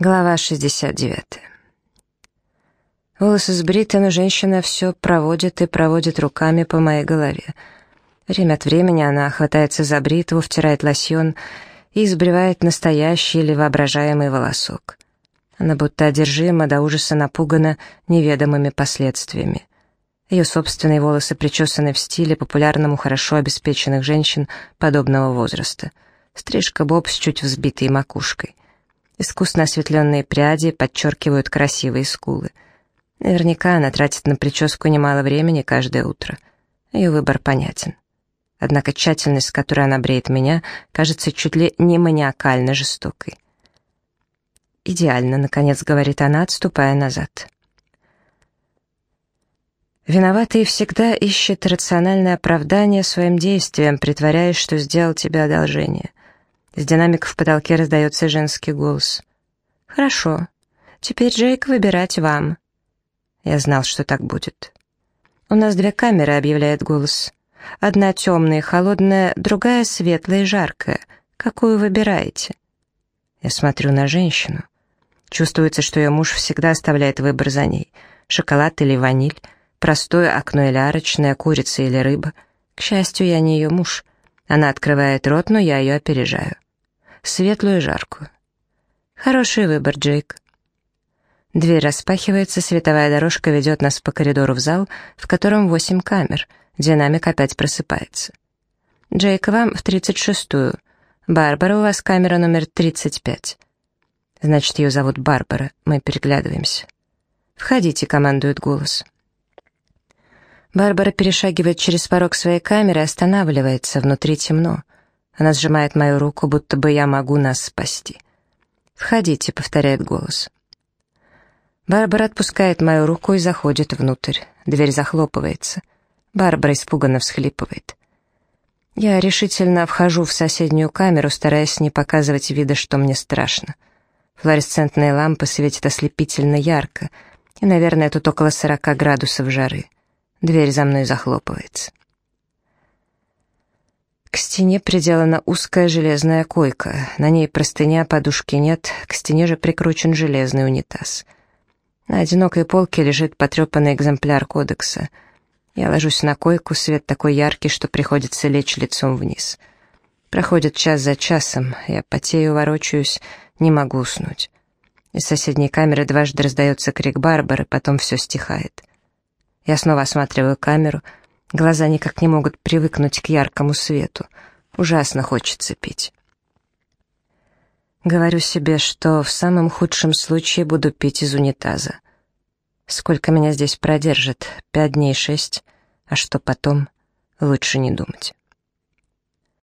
Глава 69. Волосы сбриты, но женщина все проводит и проводит руками по моей голове. Время от времени она хватается за бритву, втирает лосьон и сбривает настоящий или воображаемый волосок. Она будто одержима, до ужаса напугана неведомыми последствиями. Ее собственные волосы причесаны в стиле, популярному хорошо обеспеченных женщин подобного возраста. Стрижка боб с чуть взбитой макушкой. Искусно осветленные пряди подчеркивают красивые скулы. Наверняка она тратит на прическу немало времени каждое утро. Ее выбор понятен. Однако тщательность, с которой она бреет меня, кажется чуть ли не маниакально жестокой. «Идеально», — наконец говорит она, отступая назад. Виноватый всегда ищет рациональное оправдание своим действиям, притворяясь, что сделал тебе одолжение — с динамиков в потолке раздается женский голос. «Хорошо. Теперь, Джейк, выбирать вам». Я знал, что так будет. «У нас две камеры», — объявляет голос. «Одна темная и холодная, другая светлая и жаркая. Какую выбираете?» Я смотрю на женщину. Чувствуется, что ее муж всегда оставляет выбор за ней. Шоколад или ваниль, простое окно или арочное, курица или рыба. К счастью, я не ее муж. Она открывает рот, но я ее опережаю светлую и жаркую. Хороший выбор, Джейк. Дверь распахивается, световая дорожка ведет нас по коридору в зал, в котором восемь камер. Динамик опять просыпается. Джейк, вам в тридцать шестую. Барбара, у вас камера номер тридцать пять. Значит, ее зовут Барбара. Мы переглядываемся. «Входите», — командует голос. Барбара перешагивает через порог своей камеры и останавливается, внутри темно. Она сжимает мою руку, будто бы я могу нас спасти. «Входите», — повторяет голос. Барбара отпускает мою руку и заходит внутрь. Дверь захлопывается. Барбара испуганно всхлипывает. Я решительно вхожу в соседнюю камеру, стараясь не показывать вида, что мне страшно. Флуоресцентные лампы светят ослепительно ярко, и, наверное, тут около сорока градусов жары. Дверь за мной захлопывается. К стене приделана узкая железная койка. На ней простыня, подушки нет, к стене же прикручен железный унитаз. На одинокой полке лежит потрепанный экземпляр кодекса. Я ложусь на койку, свет такой яркий, что приходится лечь лицом вниз. Проходит час за часом, я потею, ворочаюсь, не могу уснуть. Из соседней камеры дважды раздается крик Барбары, потом все стихает. Я снова осматриваю камеру — Глаза никак не могут привыкнуть к яркому свету. Ужасно хочется пить. Говорю себе, что в самом худшем случае буду пить из унитаза. Сколько меня здесь продержит? Пять дней, шесть? А что потом? Лучше не думать.